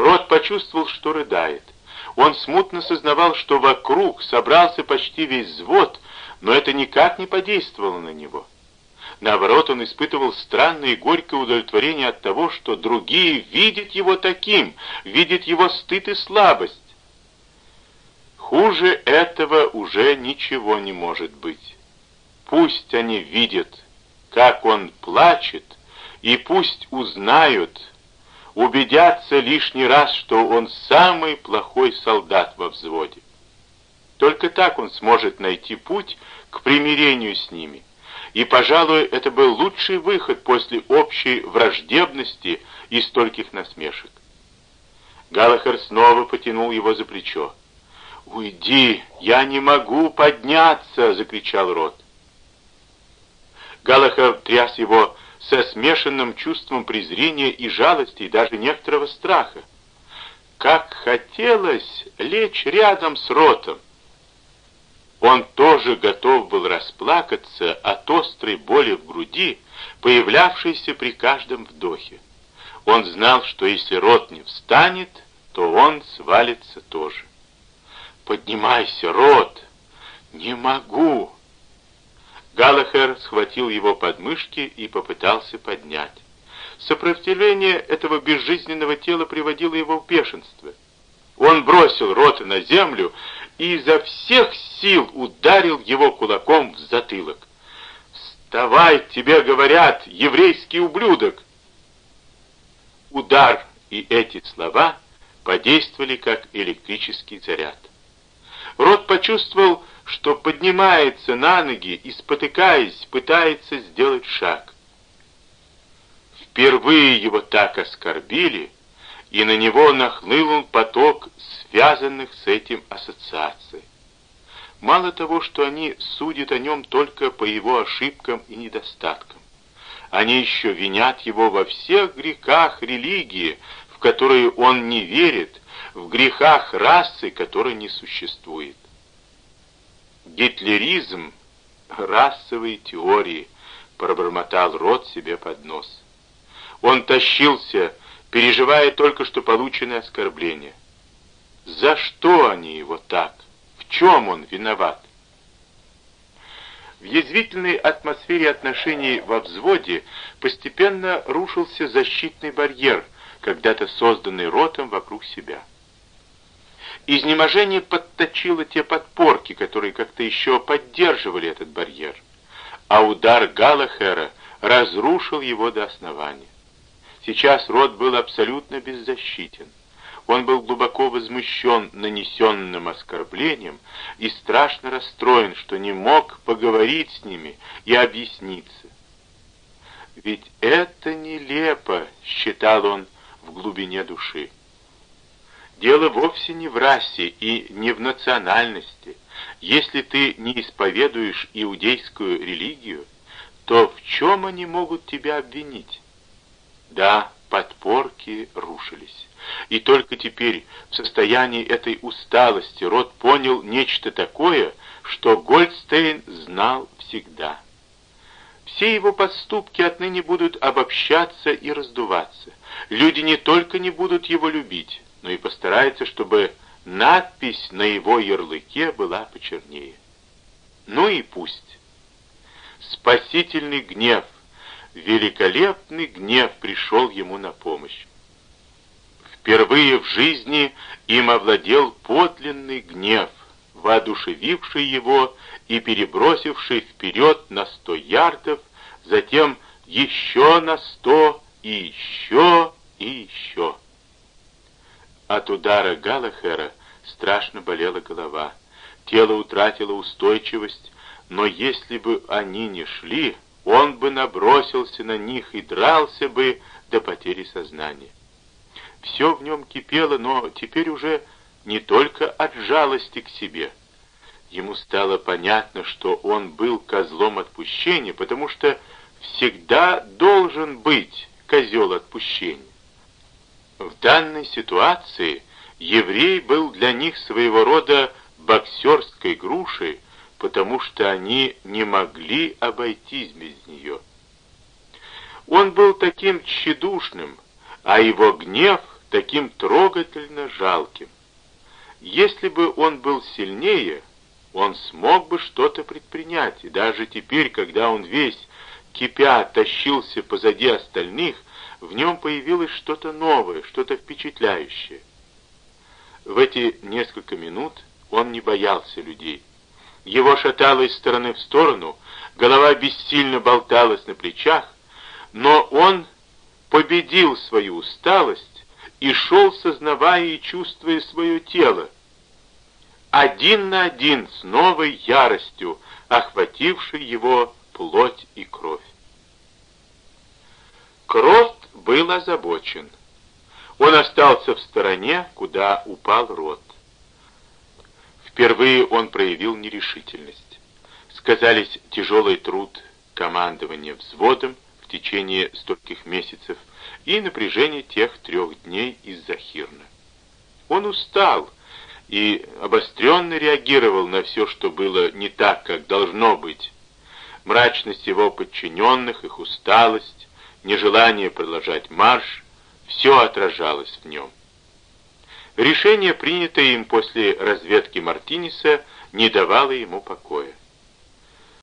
Рот почувствовал, что рыдает. Он смутно сознавал, что вокруг собрался почти весь взвод, но это никак не подействовало на него. Наоборот, он испытывал странное и горькое удовлетворение от того, что другие видят его таким, видят его стыд и слабость. Хуже этого уже ничего не может быть. Пусть они видят, как он плачет, и пусть узнают, убедятся лишний раз, что он самый плохой солдат во взводе. Только так он сможет найти путь к примирению с ними. И, пожалуй, это был лучший выход после общей враждебности и стольких насмешек. Галахер снова потянул его за плечо. «Уйди, я не могу подняться!» — закричал Рот. Галахер тряс его со смешанным чувством презрения и жалости, и даже некоторого страха. Как хотелось лечь рядом с Ротом! Он тоже готов был расплакаться от острой боли в груди, появлявшейся при каждом вдохе. Он знал, что если Рот не встанет, то он свалится тоже. «Поднимайся, Рот!» «Не могу!» Галахер схватил его подмышки и попытался поднять. Сопротивление этого безжизненного тела приводило его в бешенство. Он бросил Рота на землю и изо всех сил ударил его кулаком в затылок. «Вставай, тебе говорят, еврейский ублюдок!» Удар и эти слова подействовали как электрический заряд. Рот почувствовал, что поднимается на ноги и, спотыкаясь, пытается сделать шаг. Впервые его так оскорбили, и на него нахлынул поток связанных с этим ассоциаций. Мало того, что они судят о нем только по его ошибкам и недостаткам, они еще винят его во всех грехах религии, в которые он не верит, в грехах расы, которой не существует. Гитлеризм, расовые теории, пробормотал рот себе под нос. Он тащился, переживая только что полученное оскорбление. За что они его так? В чем он виноват? В язвительной атмосфере отношений во взводе постепенно рушился защитный барьер, когда-то созданный ротом вокруг себя. Изнеможение подточило те подпорки, которые как-то еще поддерживали этот барьер, а удар Галахера разрушил его до основания. Сейчас Рот был абсолютно беззащитен. Он был глубоко возмущен нанесенным оскорблением и страшно расстроен, что не мог поговорить с ними и объясниться. «Ведь это нелепо», — считал он в глубине души. Дело вовсе не в расе и не в национальности. Если ты не исповедуешь иудейскую религию, то в чем они могут тебя обвинить? Да, подпорки рушились. И только теперь, в состоянии этой усталости, Рот понял нечто такое, что Гольдстейн знал всегда. Все его поступки отныне будут обобщаться и раздуваться. Люди не только не будут его любить, но и постарается, чтобы надпись на его ярлыке была почернее. Ну и пусть. Спасительный гнев, великолепный гнев пришел ему на помощь. Впервые в жизни им овладел подлинный гнев, воодушевивший его и перебросивший вперед на сто ярдов, затем еще на сто и еще и еще. От удара Галахера страшно болела голова. Тело утратило устойчивость, но если бы они не шли, он бы набросился на них и дрался бы до потери сознания. Все в нем кипело, но теперь уже не только от жалости к себе. Ему стало понятно, что он был козлом отпущения, потому что всегда должен быть козел отпущения. В данной ситуации еврей был для них своего рода боксерской грушей, потому что они не могли обойтись без нее. Он был таким тщедушным, а его гнев таким трогательно жалким. Если бы он был сильнее, он смог бы что-то предпринять, и даже теперь, когда он весь, кипя, тащился позади остальных, в нем появилось что-то новое, что-то впечатляющее. В эти несколько минут он не боялся людей. Его шатало из стороны в сторону, голова бессильно болталась на плечах, но он победил свою усталость и шел, сознавая и чувствуя свое тело, один на один с новой яростью, охватившей его плоть и кровь. Крот был озабочен. Он остался в стороне, куда упал рот. Впервые он проявил нерешительность. Сказались тяжелый труд командования взводом в течение стольких месяцев и напряжение тех трех дней из-за Хирна. Он устал и обостренно реагировал на все, что было не так, как должно быть. Мрачность его подчиненных, их усталость, нежелание продолжать марш — все отражалось в нем. Решение, принятое им после разведки Мартинеса, не давало ему покоя.